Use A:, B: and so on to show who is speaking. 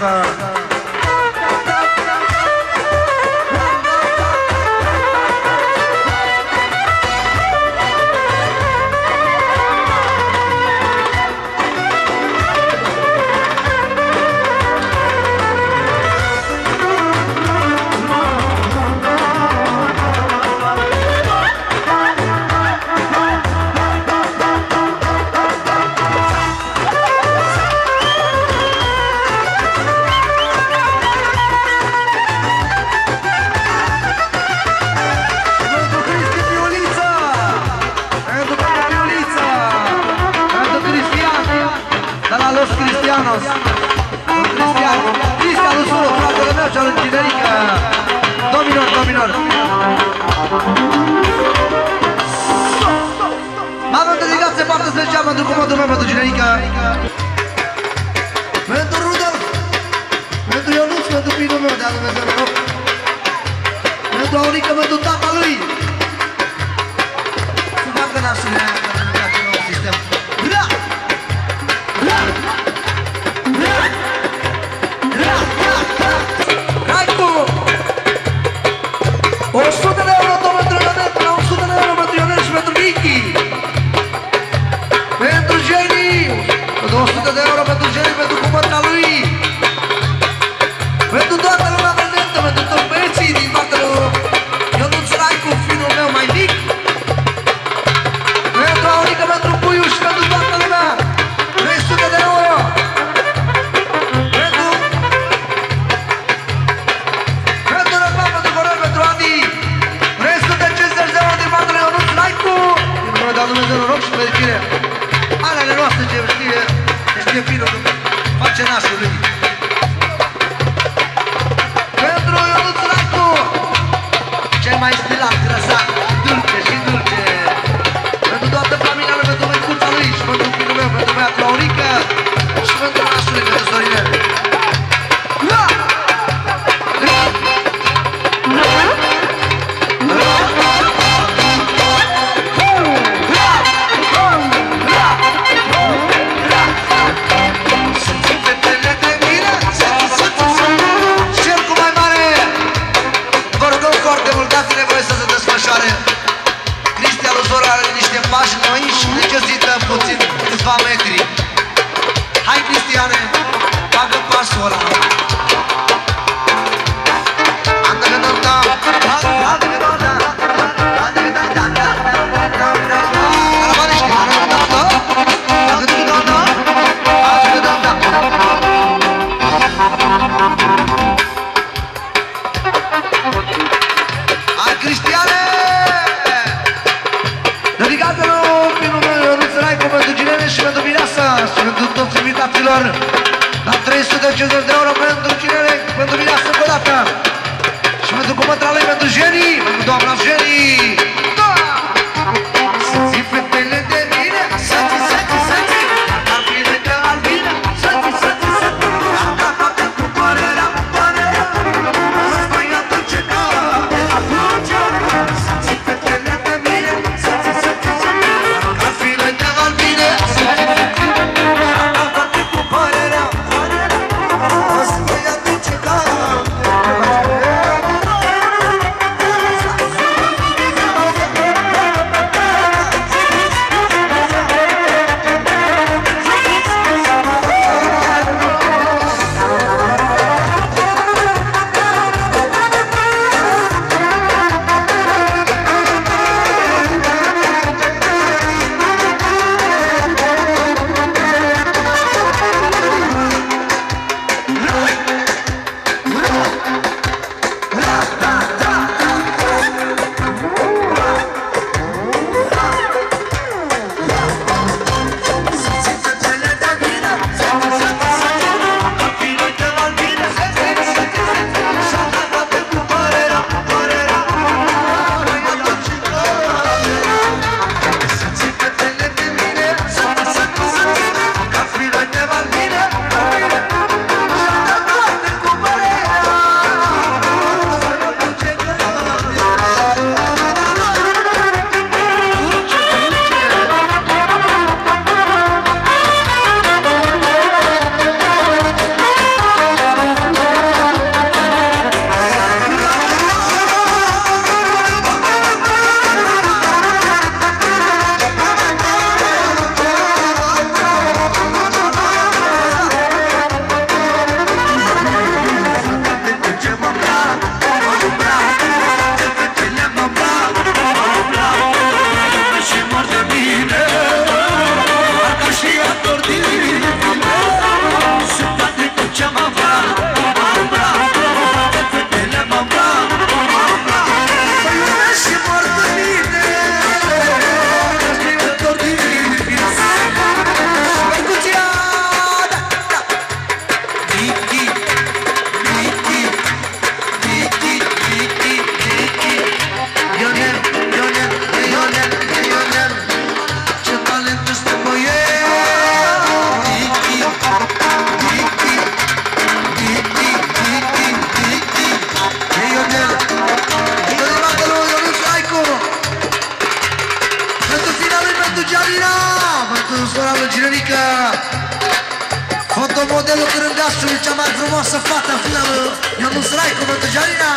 A: का Marcial Generica Domnilor, domnilor. Mă rog dedicație, parte să mergeam pentru comandul meu pentru Generica. nașului. Pentru Ionuț Racu, cel mai stilat, grăsat, dulce și dulce. Bogdan la 350 de euro pentru cinele, pentru mine sâmbădată. Și pentru cumătrale, pentru genii, pentru doamna genii. cu zora la Ginerica Fotomodelul Cârângașului, cea mai frumoasă fată, fiul meu Ionuț Raicu, pentru Janina